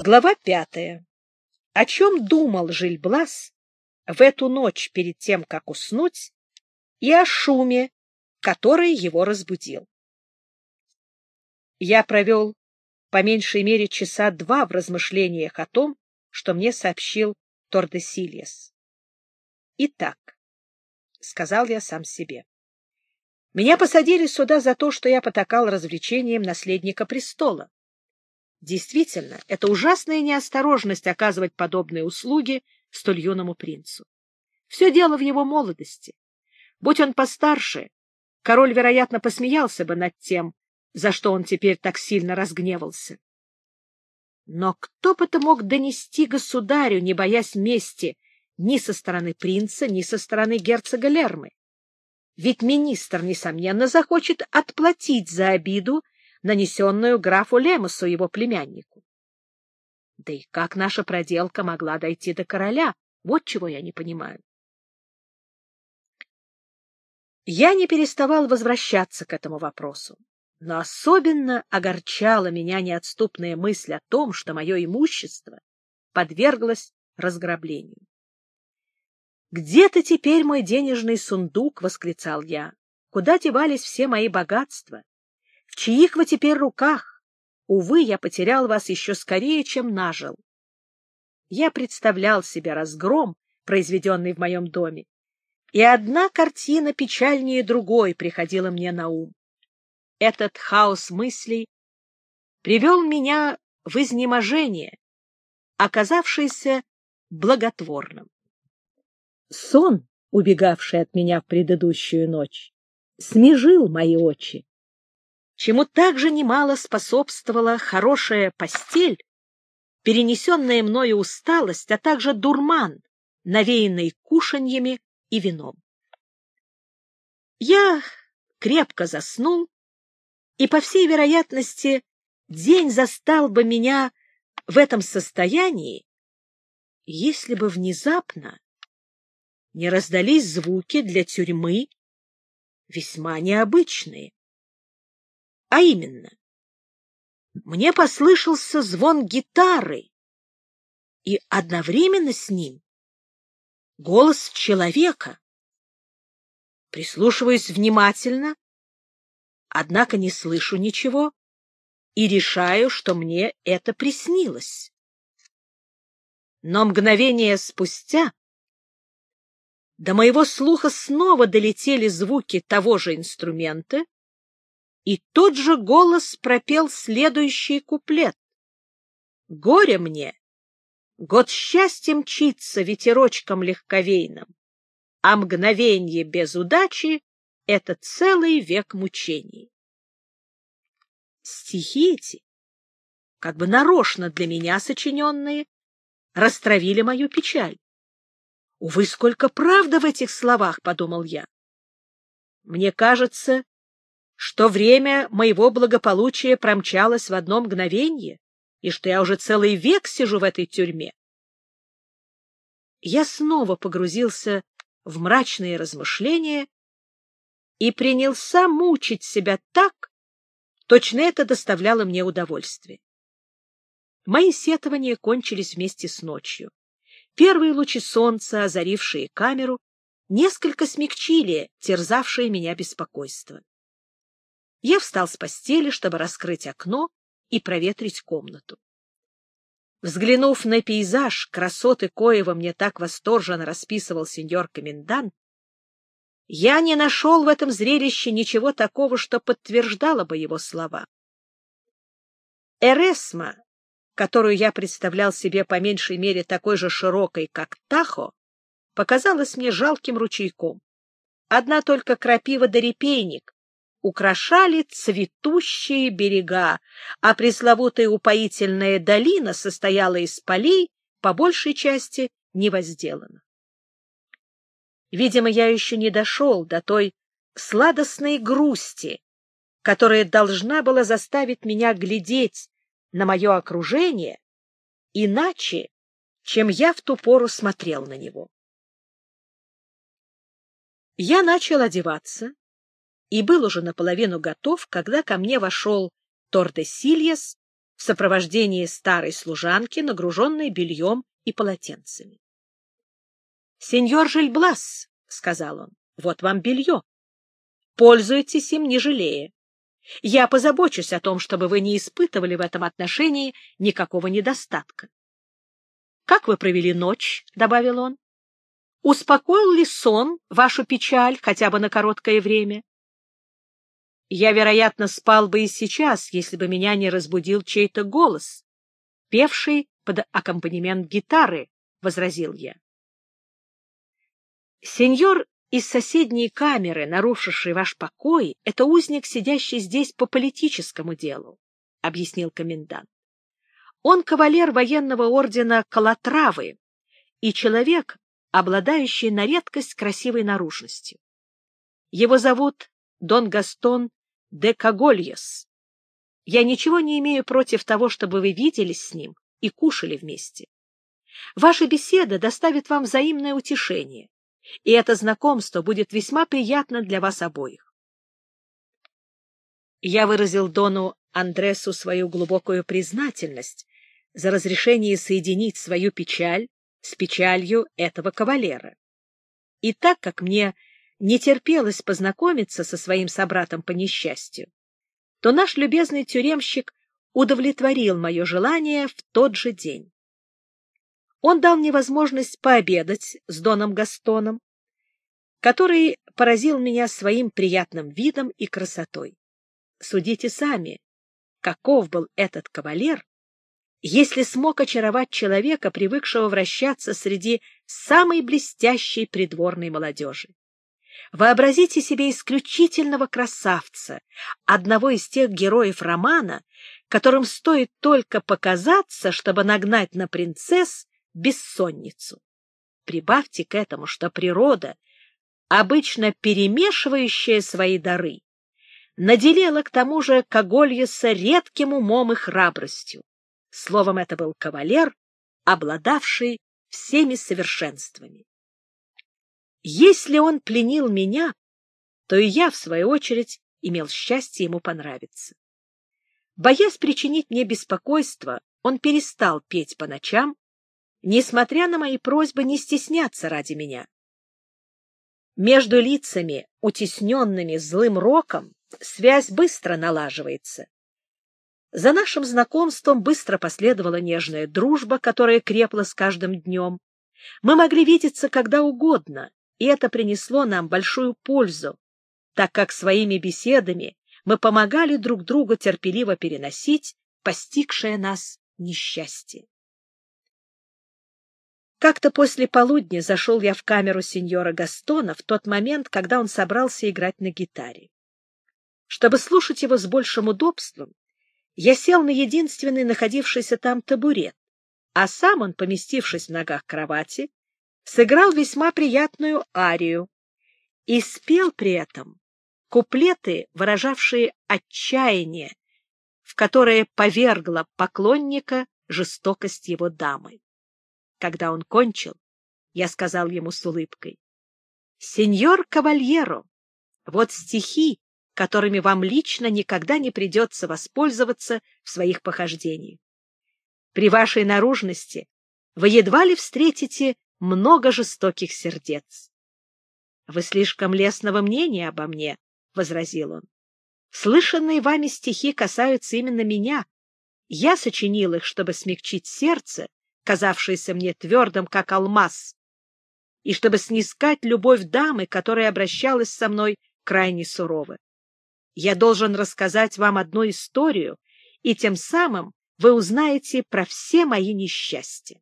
Глава пятая. О чем думал Жильблас в эту ночь перед тем, как уснуть, и о шуме, который его разбудил. Я провел по меньшей мере часа два в размышлениях о том, что мне сообщил Тордесильес. «Итак», — сказал я сам себе, — «меня посадили сюда за то, что я потакал развлечением наследника престола. Действительно, это ужасная неосторожность оказывать подобные услуги столь юному принцу. Все дело в его молодости. Будь он постарше, король, вероятно, посмеялся бы над тем, за что он теперь так сильно разгневался. Но кто бы это мог донести государю, не боясь мести, ни со стороны принца, ни со стороны герцога Лермы? Ведь министр, несомненно, захочет отплатить за обиду, нанесенную графу Лемосу, его племяннику. Да и как наша проделка могла дойти до короля? Вот чего я не понимаю. Я не переставал возвращаться к этому вопросу, но особенно огорчала меня неотступная мысль о том, что мое имущество подверглось разграблению. «Где-то теперь мой денежный сундук!» — восклицал я. «Куда девались все мои богатства? В чьих вы теперь руках? Увы, я потерял вас еще скорее, чем нажил. Я представлял себе разгром, произведенный в моем доме, и одна картина печальнее другой приходила мне на ум. Этот хаос мыслей привел меня в изнеможение, оказавшееся благотворным. Сон, убегавший от меня в предыдущую ночь, смежил мои очи чему также немало способствовала хорошая постель, перенесенная мною усталость, а также дурман, навеянный кушаньями и вином. Я крепко заснул, и, по всей вероятности, день застал бы меня в этом состоянии, если бы внезапно не раздались звуки для тюрьмы весьма необычные. А именно, мне послышался звон гитары, и одновременно с ним голос человека. Прислушиваюсь внимательно, однако не слышу ничего и решаю, что мне это приснилось. Но мгновение спустя до моего слуха снова долетели звуки того же инструмента, и тот же голос пропел следующий куплет. «Горе мне! Год счастья мчится ветерочком легковейным, а мгновенье без удачи — это целый век мучений». Стихи эти, как бы нарочно для меня сочиненные, растравили мою печаль. Увы, сколько правды в этих словах, — подумал я. Мне кажется, что время моего благополучия промчалось в одно мгновение, и что я уже целый век сижу в этой тюрьме. Я снова погрузился в мрачные размышления и принялся мучить себя так, точно это доставляло мне удовольствие. Мои сетования кончились вместе с ночью. Первые лучи солнца, озарившие камеру, несколько смягчили терзавшее меня беспокойство. Я встал с постели, чтобы раскрыть окно и проветрить комнату. Взглянув на пейзаж, красоты коего мне так восторженно расписывал сеньор комендант, я не нашел в этом зрелище ничего такого, что подтверждало бы его слова. Эресма, которую я представлял себе по меньшей мере такой же широкой, как Тахо, показалась мне жалким ручейком. Одна только крапива да репейник украшали цветущие берега, а пресловутая упоительная долина состояла из полей, по большей части невозделанных. Видимо, я еще не дошел до той сладостной грусти, которая должна была заставить меня глядеть на мое окружение иначе, чем я в ту пору смотрел на него. Я начал одеваться, и был уже наполовину готов, когда ко мне вошел Тордесильес в сопровождении старой служанки, нагруженной бельем и полотенцами. — Сеньор Жильблас, — сказал он, — вот вам белье. Пользуйтесь им, не жалея. Я позабочусь о том, чтобы вы не испытывали в этом отношении никакого недостатка. — Как вы провели ночь? — добавил он. — Успокоил ли сон вашу печаль хотя бы на короткое время? Я, вероятно, спал бы и сейчас, если бы меня не разбудил чей-то голос, певший под аккомпанемент гитары, — возразил я. Сеньор из соседней камеры, нарушивший ваш покой, это узник, сидящий здесь по политическому делу, — объяснил комендант. Он кавалер военного ордена Калатравы и человек, обладающий на редкость красивой наружностью. Его зовут Дон Гастон де Кагольес. Я ничего не имею против того, чтобы вы виделись с ним и кушали вместе. Ваша беседа доставит вам взаимное утешение, и это знакомство будет весьма приятно для вас обоих. Я выразил Дону Андресу свою глубокую признательность за разрешение соединить свою печаль с печалью этого кавалера. И так как мне не терпелось познакомиться со своим собратом по несчастью, то наш любезный тюремщик удовлетворил мое желание в тот же день. Он дал мне возможность пообедать с Доном Гастоном, который поразил меня своим приятным видом и красотой. Судите сами, каков был этот кавалер, если смог очаровать человека, привыкшего вращаться среди самой блестящей придворной молодежи. Вообразите себе исключительного красавца, одного из тех героев романа, которым стоит только показаться, чтобы нагнать на принцесс бессонницу. Прибавьте к этому, что природа, обычно перемешивающая свои дары, наделила к тому же Когольеса редким умом и храбростью. Словом, это был кавалер, обладавший всеми совершенствами. Если он пленил меня, то и я, в свою очередь, имел счастье ему понравиться. Боясь причинить мне беспокойство, он перестал петь по ночам, несмотря на мои просьбы не стесняться ради меня. Между лицами, утесненными злым роком, связь быстро налаживается. За нашим знакомством быстро последовала нежная дружба, которая крепла с каждым днем. Мы могли видеться когда угодно, и это принесло нам большую пользу, так как своими беседами мы помогали друг другу терпеливо переносить постигшее нас несчастье. Как-то после полудня зашел я в камеру сеньора Гастона в тот момент, когда он собрался играть на гитаре. Чтобы слушать его с большим удобством, я сел на единственный находившийся там табурет, а сам он, поместившись в ногах кровати, сыграл весьма приятную арию и спел при этом куплеты, выражавшие отчаяние, в которое повергла поклонника жестокость его дамы. Когда он кончил, я сказал ему с улыбкой, «Сеньор Кавальеро, вот стихи, которыми вам лично никогда не придется воспользоваться в своих похождениях. При вашей наружности вы едва ли встретите много жестоких сердец. — Вы слишком лестного мнения обо мне, — возразил он. — Слышанные вами стихи касаются именно меня. Я сочинил их, чтобы смягчить сердце, казавшееся мне твердым, как алмаз, и чтобы снискать любовь дамы, которая обращалась со мной крайне сурово. Я должен рассказать вам одну историю, и тем самым вы узнаете про все мои несчастья.